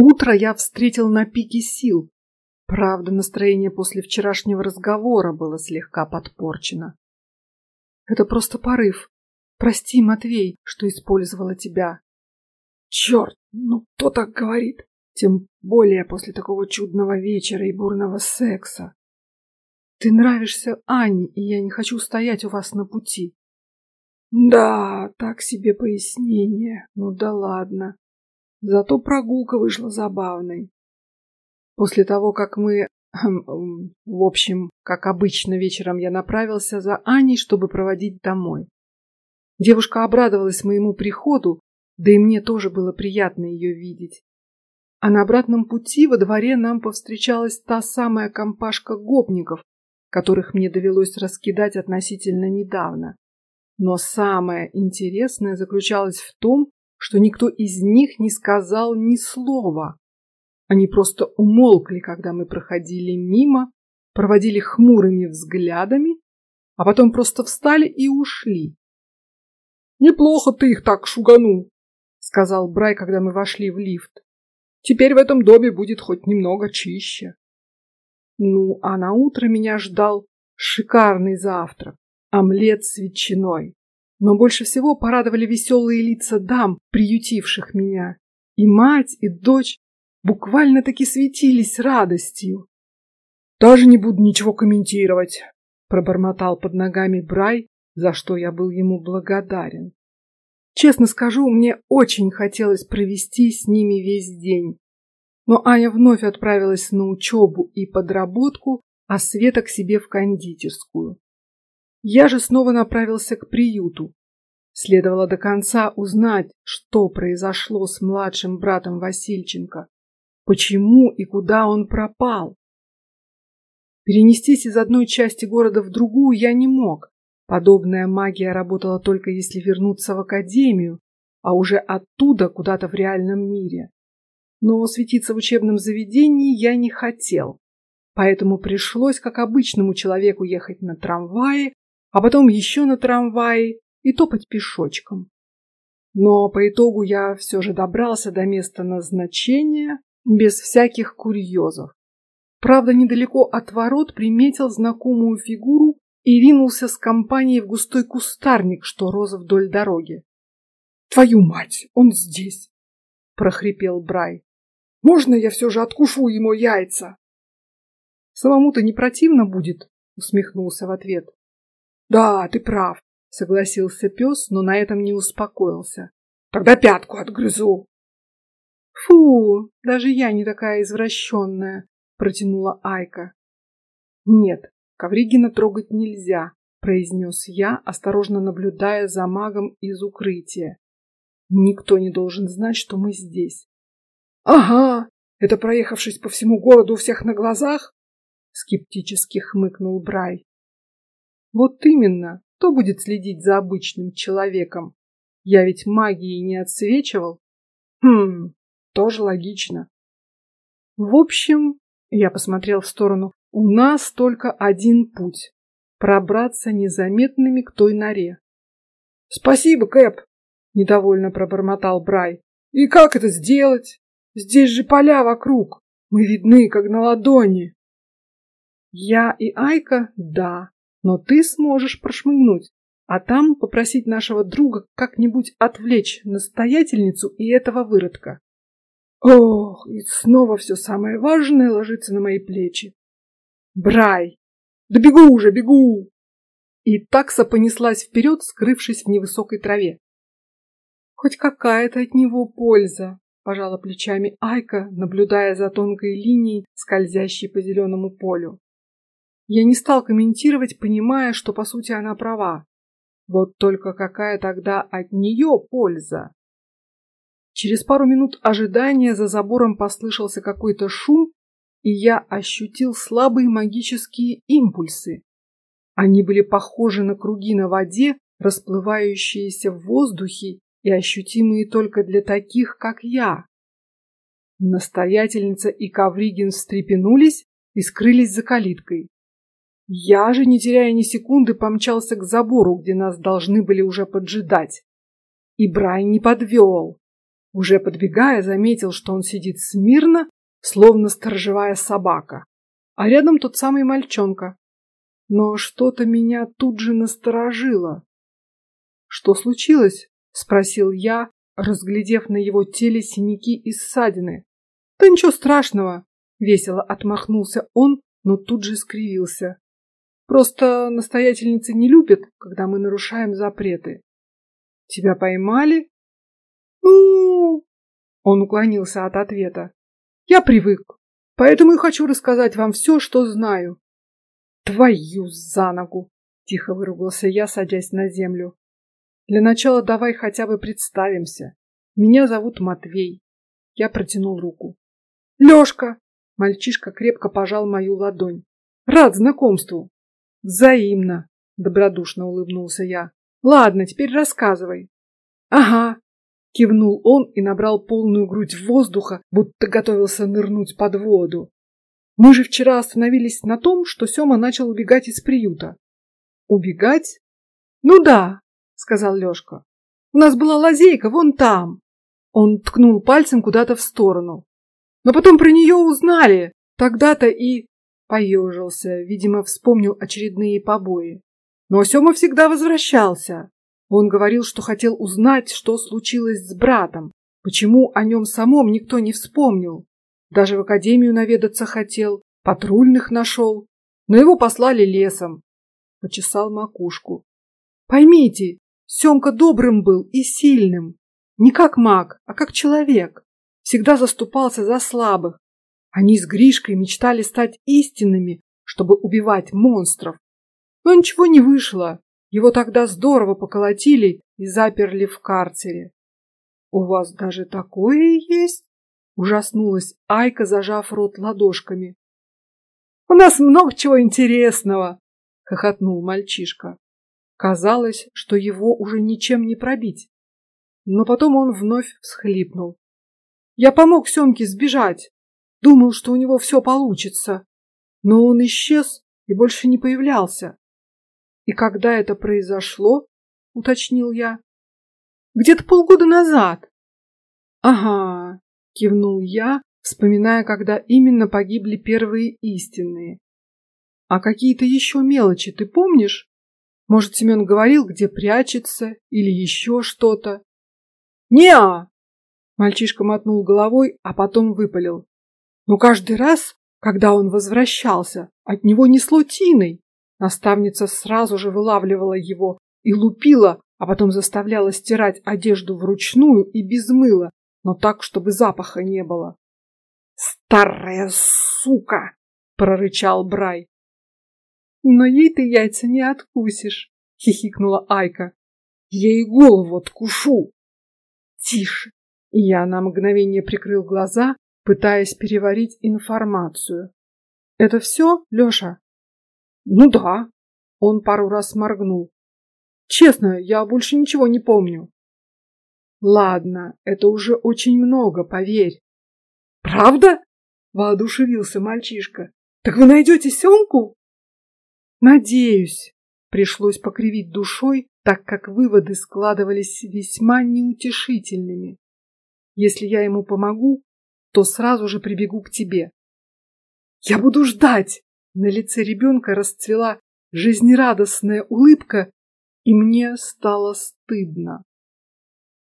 Утро я встретил на пике сил. Правда, настроение после вчерашнего разговора было слегка подпорчено. Это просто порыв. Прости, Матвей, что использовала тебя. Черт, ну кто так говорит? Тем более после такого чудного вечера и бурного секса. Ты нравишься Ане, и я не хочу стоять у вас на пути. Да, так себе пояснение. Ну да ладно. Зато прогулка вышла забавной. После того, как мы, в общем, как обычно вечером я направился за Аней, чтобы проводить домой. Девушка обрадовалась моему приходу, да и мне тоже было приятно ее видеть. А на обратном пути во дворе нам повстречалась та самая компашка гопников, которых мне довелось раскидать относительно недавно. Но самое интересное заключалось в том, что никто из них не сказал ни слова. Они просто умолкли, когда мы проходили мимо, проводили хмурыми взглядами, а потом просто встали и ушли. Неплохо ты их так шуганул, сказал Брай, когда мы вошли в лифт. Теперь в этом доме будет хоть немного чище. Ну, а на утро меня ждал шикарный завтрак, омлет с ветчиной. Но больше всего порадовали веселые лица дам, приютивших меня. И мать, и дочь буквально-таки светились радостью. Даже не буду ничего комментировать, пробормотал под ногами Брай, за что я был ему благодарен. Честно скажу, мне очень хотелось провести с ними весь день. Но Аня вновь отправилась на учебу и подработку, а Света к себе в кондитерскую. Я же снова направился к приюту. Следовало до конца узнать, что произошло с младшим братом Васильченко, почему и куда он пропал. Перенестись из одной части города в другую я не мог. Подобная магия работала только если вернуться в академию, а уже оттуда куда-то в реальном мире. Но светиться в учебном заведении я не хотел, поэтому пришлось, как обычному человеку, ехать на трамвае, а потом еще на трамвае и топать пешочком. Но по итогу я все же добрался до места назначения без всяких курьезов. Правда, недалеко от ворот приметил знакомую фигуру и ринулся с компанией в густой кустарник, что рос вдоль дороги. Твою мать, он здесь! прохрипел Брай. Можно я все же откушу ему яйца? Самому-то не противно будет, усмехнулся в ответ. Да, ты прав, согласился пес, но на этом не успокоился. Тогда пятку отгрызу. Фу, даже я не такая извращенная, протянула Айка. Нет, Ковригина трогать нельзя, произнес я, осторожно наблюдая за магом из укрытия. Никто не должен знать, что мы здесь. Ага, это проехавшись по всему городу у всех на глазах? Скептически хмыкнул Брай. Вот именно, кто будет следить за обычным человеком? Я ведь магией не отсвечивал. Хм, тоже логично. В общем, я посмотрел в сторону. У нас только один путь: пробраться незаметными к той норе. Спасибо, Кэп. Недовольно пробормотал Брай. И как это сделать? Здесь же поля вокруг. Мы видны, как на ладони. Я и Айка, да, но ты сможешь прошмыгнуть, а там попросить нашего друга как-нибудь отвлечь настоятельницу и этого выродка. Ох, и снова все самое важное ложится на мои плечи. Брай, да бегу уже, бегу! И такса понеслась вперед, скрывшись в невысокой траве. Хоть какая-то от него польза пожала плечами Айка, наблюдая за тонкой линией, скользящей по зеленому полю. Я не стал комментировать, понимая, что по сути она права. Вот только какая тогда от нее польза? Через пару минут ожидания за забором послышался какой-то шум, и я ощутил слабые магические импульсы. Они были похожи на круги на воде, расплывающиеся в воздухе и ощутимые только для таких, как я. Настоятельница и Ковригин встрепенулись и скрылись за калиткой. Я же, не теряя ни секунды, помчался к забору, где нас должны были уже поджидать. И Брай не подвел. Уже подбегая, заметил, что он сидит смирно, словно сторожевая собака, а рядом тот самый мальчонка. Но что-то меня тут же насторожило. Что случилось? – спросил я, разглядев на его теле синяки и ссадины. Да ничего страшного, весело отмахнулся он, но тут же скривился. Просто настоятельницы не любят, когда мы нарушаем запреты. Тебя поймали? Ну, он уклонился от ответа. Я привык, поэтому и хочу рассказать вам все, что знаю. Твою за ногу! Тихо выругался я, садясь на землю. Для начала давай хотя бы представимся. Меня зовут Матвей. Я протянул руку. Лёшка. Мальчишка крепко пожал мою ладонь. Рад знакомству. Взаимно. Добродушно улыбнулся я. Ладно, теперь рассказывай. Ага. Кивнул он и набрал полную грудь воздуха, будто готовился нырнуть под воду. Мы же вчера остановились на том, что Сёма начал убегать из приюта. Убегать? Ну да, сказал Лёшка. У нас была лазейка вон там. Он ткнул пальцем куда-то в сторону. Но потом про нее узнали. Тогда-то и поежился, видимо, вспомнил очередные побои. Но Сёма всегда возвращался. Он говорил, что хотел узнать, что случилось с братом, почему о нем самом никто не вспомнил. Даже в академию наведаться хотел, патрульных нашел, но его послали лесом. Почесал макушку. Поймите, Семка добрым был и сильным, не как маг, а как человек. Всегда заступался за слабых. Они с Гришкой мечтали стать истинными, чтобы убивать монстров. Но ничего не вышло. Его тогда здорово поколотили и заперли в карцере. У вас даже такое есть? Ужаснулась Айка, зажав рот ладошками. У нас много чего интересного, хохотнул мальчишка. Казалось, что его уже ничем не пробить. Но потом он вновь всхлипнул. Я помог Семке сбежать, думал, что у него все получится, но он исчез и больше не появлялся. И когда это произошло, уточнил я. Где-то полгода назад. Ага, кивнул я, вспоминая, когда именно погибли первые истинные. А какие-то еще мелочи ты помнишь? Может, Семен говорил, где прячется или еще что-то? Неа! Мальчишка мотнул головой, а потом выпалил. Но каждый раз, когда он возвращался, от него несло тиной. Наставница сразу же вылавливала его и лупила, а потом заставляла стирать одежду вручную и без мыла, но так, чтобы запаха не было. Старая сука! прорычал Брай. Но ей ты яйца не откусишь, хихикнула Айка. Ей голову откушу. Тише. Я на мгновение прикрыл глаза, пытаясь переварить информацию. Это все, Лёша? Ну да. Он пару раз моргнул. Честно, я больше ничего не помню. Ладно, это уже очень много, поверь. Правда? Воодушевился мальчишка. Так вы найдете Семку? Надеюсь, пришлось покривить душой, так как выводы складывались весьма неутешительными. Если я ему помогу, то сразу же прибегу к тебе. Я буду ждать. На лице ребенка расцвела жизнерадостная улыбка, и мне стало стыдно.